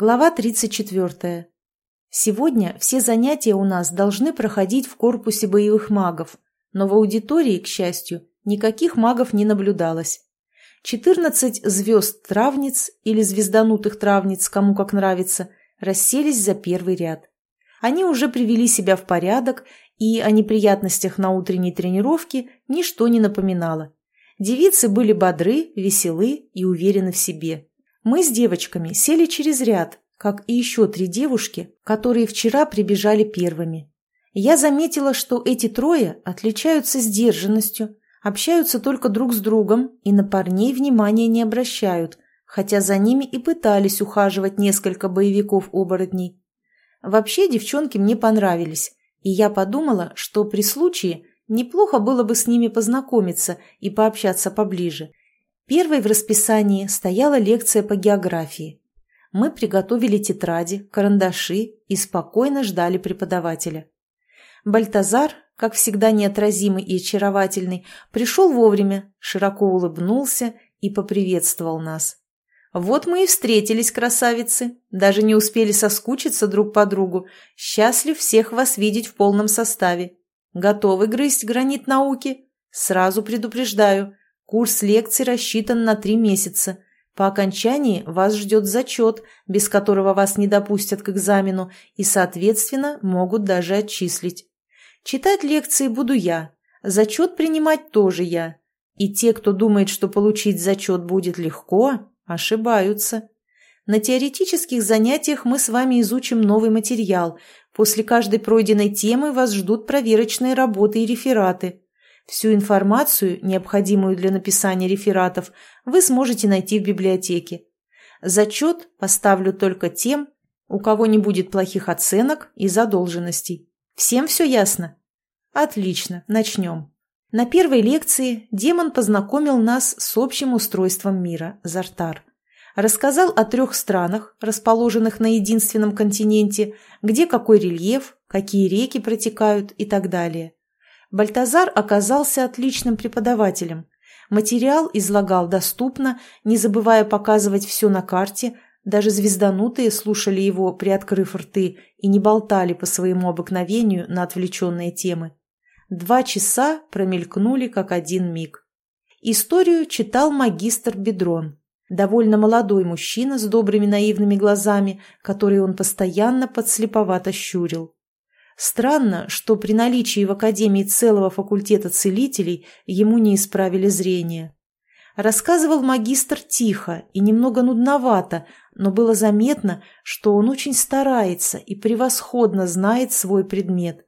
Глава 34. Сегодня все занятия у нас должны проходить в корпусе боевых магов, но в аудитории, к счастью, никаких магов не наблюдалось. 14 звезд-травниц или звезданутых травниц, кому как нравится, расселись за первый ряд. Они уже привели себя в порядок, и о неприятностях на утренней тренировке ничто не напоминало. Девицы были бодры, веселы и уверены в себе. Мы с девочками сели через ряд, как и еще три девушки, которые вчера прибежали первыми. Я заметила, что эти трое отличаются сдержанностью, общаются только друг с другом и на парней внимания не обращают, хотя за ними и пытались ухаживать несколько боевиков-оборотней. Вообще девчонки мне понравились, и я подумала, что при случае неплохо было бы с ними познакомиться и пообщаться поближе. Первой в расписании стояла лекция по географии. Мы приготовили тетради, карандаши и спокойно ждали преподавателя. Бальтазар, как всегда неотразимый и очаровательный, пришел вовремя, широко улыбнулся и поприветствовал нас. «Вот мы и встретились, красавицы. Даже не успели соскучиться друг по другу. Счастлив всех вас видеть в полном составе. Готовы грызть гранит науки? Сразу предупреждаю, Курс лекций рассчитан на три месяца. По окончании вас ждет зачет, без которого вас не допустят к экзамену и, соответственно, могут даже отчислить. Читать лекции буду я, зачет принимать тоже я. И те, кто думает, что получить зачет будет легко, ошибаются. На теоретических занятиях мы с вами изучим новый материал. После каждой пройденной темы вас ждут проверочные работы и рефераты. Всю информацию, необходимую для написания рефератов, вы сможете найти в библиотеке. Зачет поставлю только тем, у кого не будет плохих оценок и задолженностей. Всем все ясно? Отлично, начнем. На первой лекции демон познакомил нас с общим устройством мира, Зартар. Рассказал о трех странах, расположенных на единственном континенте, где какой рельеф, какие реки протекают и так далее. Бальтазар оказался отличным преподавателем. Материал излагал доступно, не забывая показывать все на карте, даже звезданутые слушали его, приоткрыв рты, и не болтали по своему обыкновению на отвлеченные темы. Два часа промелькнули, как один миг. Историю читал магистр Бедрон, довольно молодой мужчина с добрыми наивными глазами, которые он постоянно подслеповато щурил. Странно, что при наличии в Академии целого факультета целителей ему не исправили зрение. Рассказывал магистр тихо и немного нудновато, но было заметно, что он очень старается и превосходно знает свой предмет.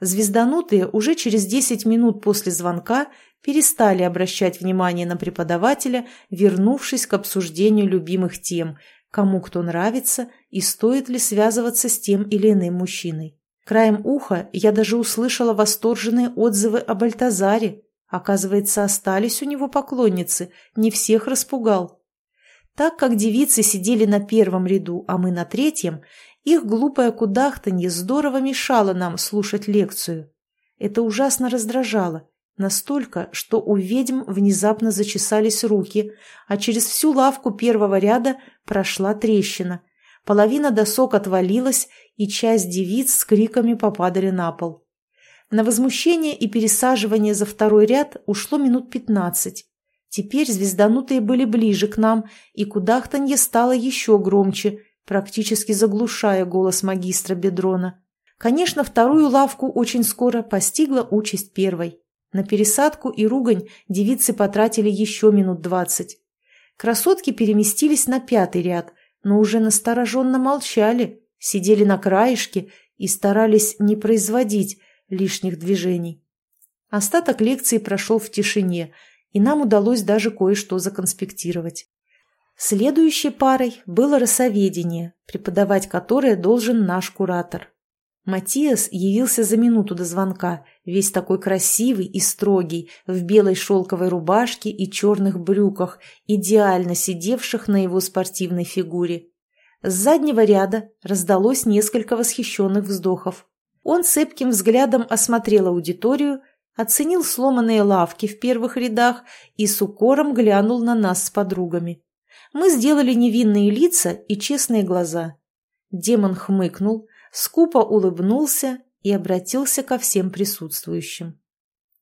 Звезданутые уже через 10 минут после звонка перестали обращать внимание на преподавателя, вернувшись к обсуждению любимых тем, кому кто нравится и стоит ли связываться с тем или иным мужчиной. Краем уха я даже услышала восторженные отзывы об Альтазаре. Оказывается, остались у него поклонницы, не всех распугал. Так как девицы сидели на первом ряду, а мы на третьем, их глупое кудахтанье здорово мешало нам слушать лекцию. Это ужасно раздражало, настолько, что у ведьм внезапно зачесались руки, а через всю лавку первого ряда прошла трещина. Половина досок отвалилась, и часть девиц с криками попадали на пол. На возмущение и пересаживание за второй ряд ушло минут пятнадцать. Теперь звезданутые были ближе к нам, и кудахтанье стало еще громче, практически заглушая голос магистра Бедрона. Конечно, вторую лавку очень скоро постигла участь первой. На пересадку и ругань девицы потратили еще минут двадцать. Красотки переместились на пятый ряд, но уже настороженно молчали, сидели на краешке и старались не производить лишних движений. Остаток лекции прошел в тишине, и нам удалось даже кое-что законспектировать. Следующей парой было росоведение, преподавать которое должен наш куратор. Матиас явился за минуту до звонка, весь такой красивый и строгий, в белой шелковой рубашке и черных брюках, идеально сидевших на его спортивной фигуре. С заднего ряда раздалось несколько восхищенных вздохов. Он цепким взглядом осмотрел аудиторию, оценил сломанные лавки в первых рядах и с укором глянул на нас с подругами. Мы сделали невинные лица и честные глаза. Демон хмыкнул, скупо улыбнулся и обратился ко всем присутствующим.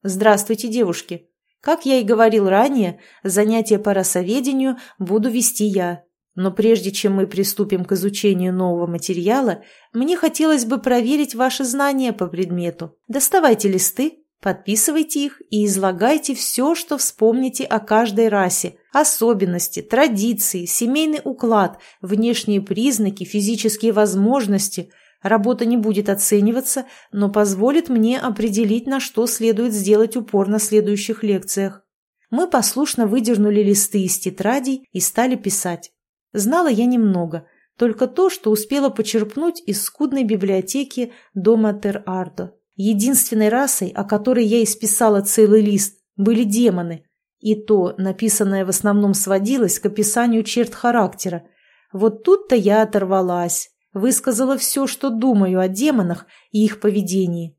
«Здравствуйте, девушки! Как я и говорил ранее, занятия по расоведению буду вести я. Но прежде чем мы приступим к изучению нового материала, мне хотелось бы проверить ваши знания по предмету. Доставайте листы, подписывайте их и излагайте все, что вспомните о каждой расе, особенности, традиции, семейный уклад, внешние признаки, физические возможности – Работа не будет оцениваться, но позволит мне определить, на что следует сделать упор на следующих лекциях. Мы послушно выдернули листы из тетрадей и стали писать. Знала я немного, только то, что успела почерпнуть из скудной библиотеки дома Тер-Ардо. Единственной расой, о которой я исписала целый лист, были демоны. И то, написанное в основном сводилось к описанию черт характера. Вот тут-то я оторвалась, Высказала все, что думаю о демонах и их поведении.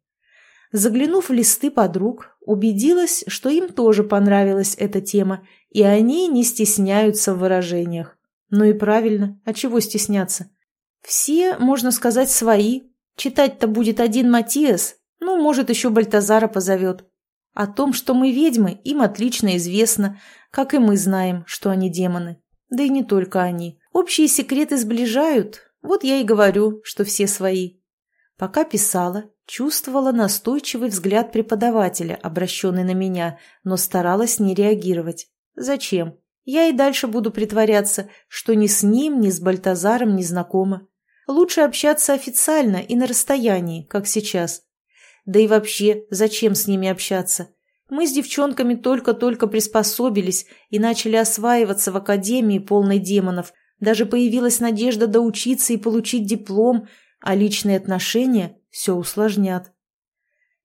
Заглянув в листы подруг, убедилась, что им тоже понравилась эта тема, и они не стесняются в выражениях. Ну и правильно, а чего стесняться? Все, можно сказать, свои. Читать-то будет один Матиас, ну, может, еще Бальтазара позовет. О том, что мы ведьмы, им отлично известно, как и мы знаем, что они демоны. Да и не только они. Общие секреты сближают, вот я и говорю, что все свои. Пока писала, чувствовала настойчивый взгляд преподавателя, обращенный на меня, но старалась не реагировать. Зачем? Я и дальше буду притворяться, что ни с ним, ни с Бальтазаром не знакома. Лучше общаться официально и на расстоянии, как сейчас. Да и вообще, зачем с ними общаться? Мы с девчонками только-только приспособились и начали осваиваться в академии полной демонов – даже появилась надежда доучиться и получить диплом, а личные отношения все усложнят.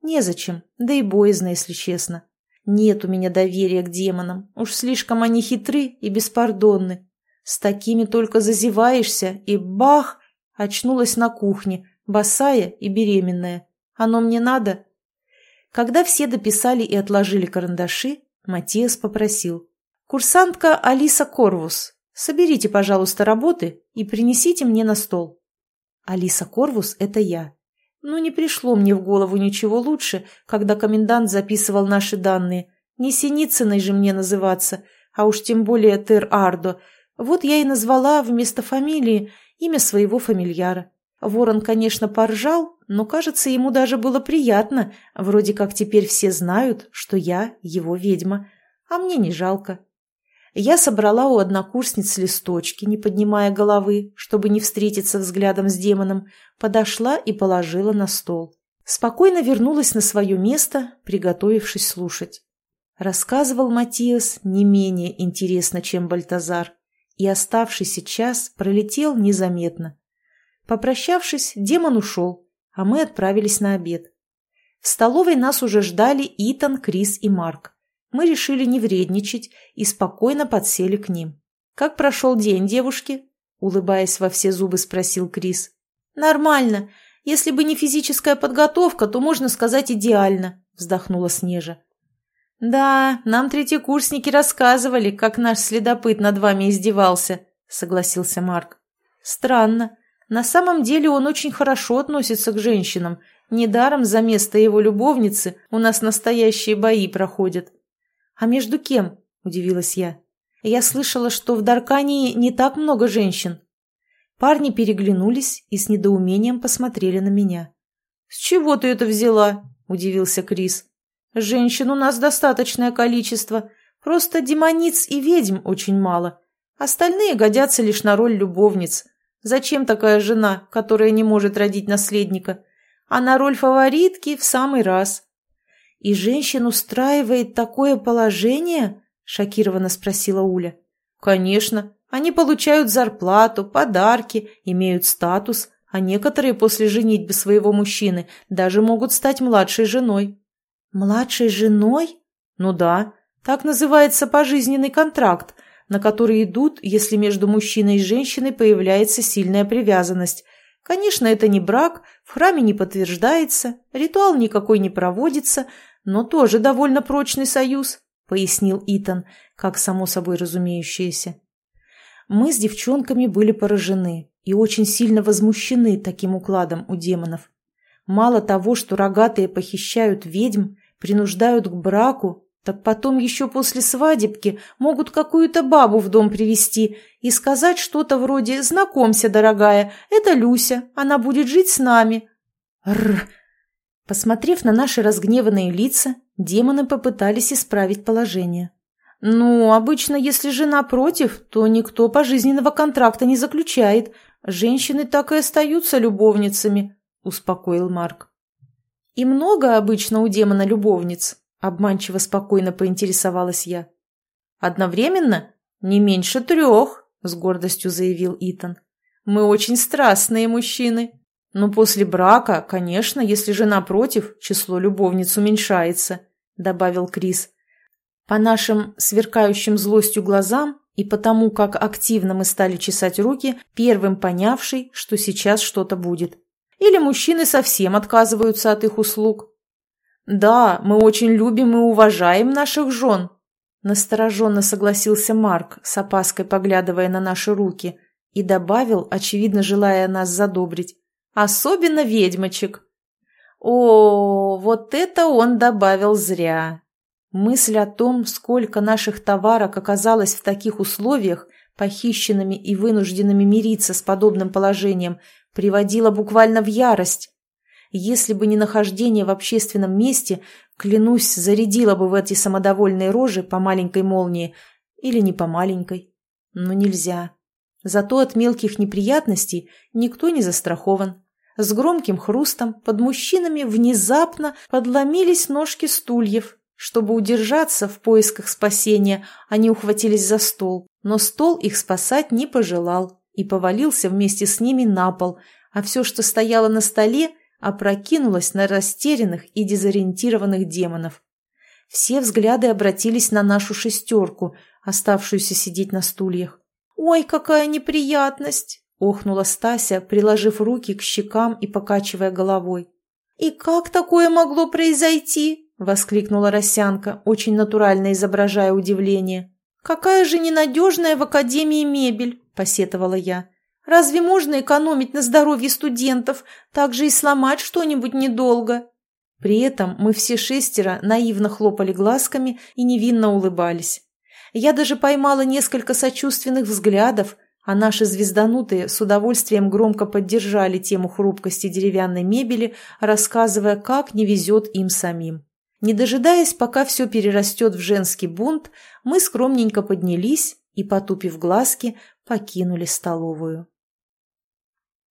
Незачем, да и боязно, если честно. Нет у меня доверия к демонам, уж слишком они хитры и беспардонны. С такими только зазеваешься, и бах, очнулась на кухне, босая и беременная. Оно мне надо? Когда все дописали и отложили карандаши, Матиас попросил. «Курсантка Алиса Корвус, Соберите, пожалуйста, работы и принесите мне на стол. Алиса Корвус – это я. Ну, не пришло мне в голову ничего лучше, когда комендант записывал наши данные. Не Синицыной же мне называться, а уж тем более Тер-Ардо. Вот я и назвала вместо фамилии имя своего фамильяра. Ворон, конечно, поржал, но, кажется, ему даже было приятно. Вроде как теперь все знают, что я его ведьма. А мне не жалко. Я собрала у однокурсниц листочки, не поднимая головы, чтобы не встретиться взглядом с демоном, подошла и положила на стол. Спокойно вернулась на свое место, приготовившись слушать. Рассказывал Матиас не менее интересно, чем Бальтазар, и оставшийся час пролетел незаметно. Попрощавшись, демон ушел, а мы отправились на обед. В столовой нас уже ждали Итан, Крис и Марк мы решили не вредничать и спокойно подсели к ним. «Как прошел день, девушки?» – улыбаясь во все зубы, спросил Крис. «Нормально. Если бы не физическая подготовка, то можно сказать идеально», – вздохнула Снежа. «Да, нам третьекурсники рассказывали, как наш следопыт над вами издевался», – согласился Марк. «Странно. На самом деле он очень хорошо относится к женщинам. Недаром за место его любовницы у нас настоящие бои проходят». «А между кем?» – удивилась я. «Я слышала, что в Даркании не так много женщин». Парни переглянулись и с недоумением посмотрели на меня. «С чего ты это взяла?» – удивился Крис. «Женщин у нас достаточное количество. Просто демониц и ведьм очень мало. Остальные годятся лишь на роль любовниц. Зачем такая жена, которая не может родить наследника? А на роль фаворитки в самый раз. «И женщин устраивает такое положение?» – шокированно спросила Уля. «Конечно. Они получают зарплату, подарки, имеют статус, а некоторые после женитьбы своего мужчины даже могут стать младшей женой». «Младшей женой?» «Ну да. Так называется пожизненный контракт, на который идут, если между мужчиной и женщиной появляется сильная привязанность. Конечно, это не брак, в храме не подтверждается, ритуал никакой не проводится, но тоже довольно прочный союз», — пояснил Итан, как само собой разумеющееся. Мы с девчонками были поражены и очень сильно возмущены таким укладом у демонов. Мало того, что рогатые похищают ведьм, принуждают к браку, так потом еще после свадебки могут какую-то бабу в дом привести и сказать что-то вроде «Знакомься, дорогая, это Люся, она будет жить с нами». Рр. Посмотрев на наши разгневанные лица, демоны попытались исправить положение. «Ну, обычно, если жена против, то никто пожизненного контракта не заключает. Женщины так и остаются любовницами», — успокоил Марк. «И много обычно у демона любовниц?» — обманчиво спокойно поинтересовалась я. «Одновременно? Не меньше трех», — с гордостью заявил Итан. «Мы очень страстные мужчины. Но после брака, конечно, если жена против, число любовниц уменьшается», — добавил Крис. По нашим сверкающим злостью глазам и потому, как активно мы стали чесать руки, первым понявший, что сейчас что-то будет. Или мужчины совсем отказываются от их услуг. «Да, мы очень любим и уважаем наших жен», – настороженно согласился Марк, с опаской поглядывая на наши руки, и добавил, очевидно желая нас задобрить, «особенно ведьмочек». О, вот это он добавил зря. Мысль о том, сколько наших товарок оказалось в таких условиях, похищенными и вынужденными мириться с подобным положением, приводила буквально в ярость. Если бы не нахождение в общественном месте, клянусь, зарядила бы в эти самодовольные рожи по маленькой молнии или не по маленькой. Но нельзя. Зато от мелких неприятностей никто не застрахован. С громким хрустом под мужчинами внезапно подломились ножки стульев. Чтобы удержаться в поисках спасения, они ухватились за стол, но стол их спасать не пожелал и повалился вместе с ними на пол, а все, что стояло на столе, опрокинулась на растерянных и дезориентированных демонов. Все взгляды обратились на нашу шестерку, оставшуюся сидеть на стульях. «Ой, какая неприятность!» – охнула Стася, приложив руки к щекам и покачивая головой. «И как такое могло произойти?» – воскликнула Росянка, очень натурально изображая удивление. «Какая же ненадежная в Академии мебель!» – посетовала я. Разве можно экономить на здоровье студентов, так же и сломать что-нибудь недолго?» При этом мы все шестеро наивно хлопали глазками и невинно улыбались. Я даже поймала несколько сочувственных взглядов, а наши звезданутые с удовольствием громко поддержали тему хрупкости деревянной мебели, рассказывая, как не везет им самим. Не дожидаясь, пока все перерастет в женский бунт, мы скромненько поднялись и, потупив глазки, покинули столовую.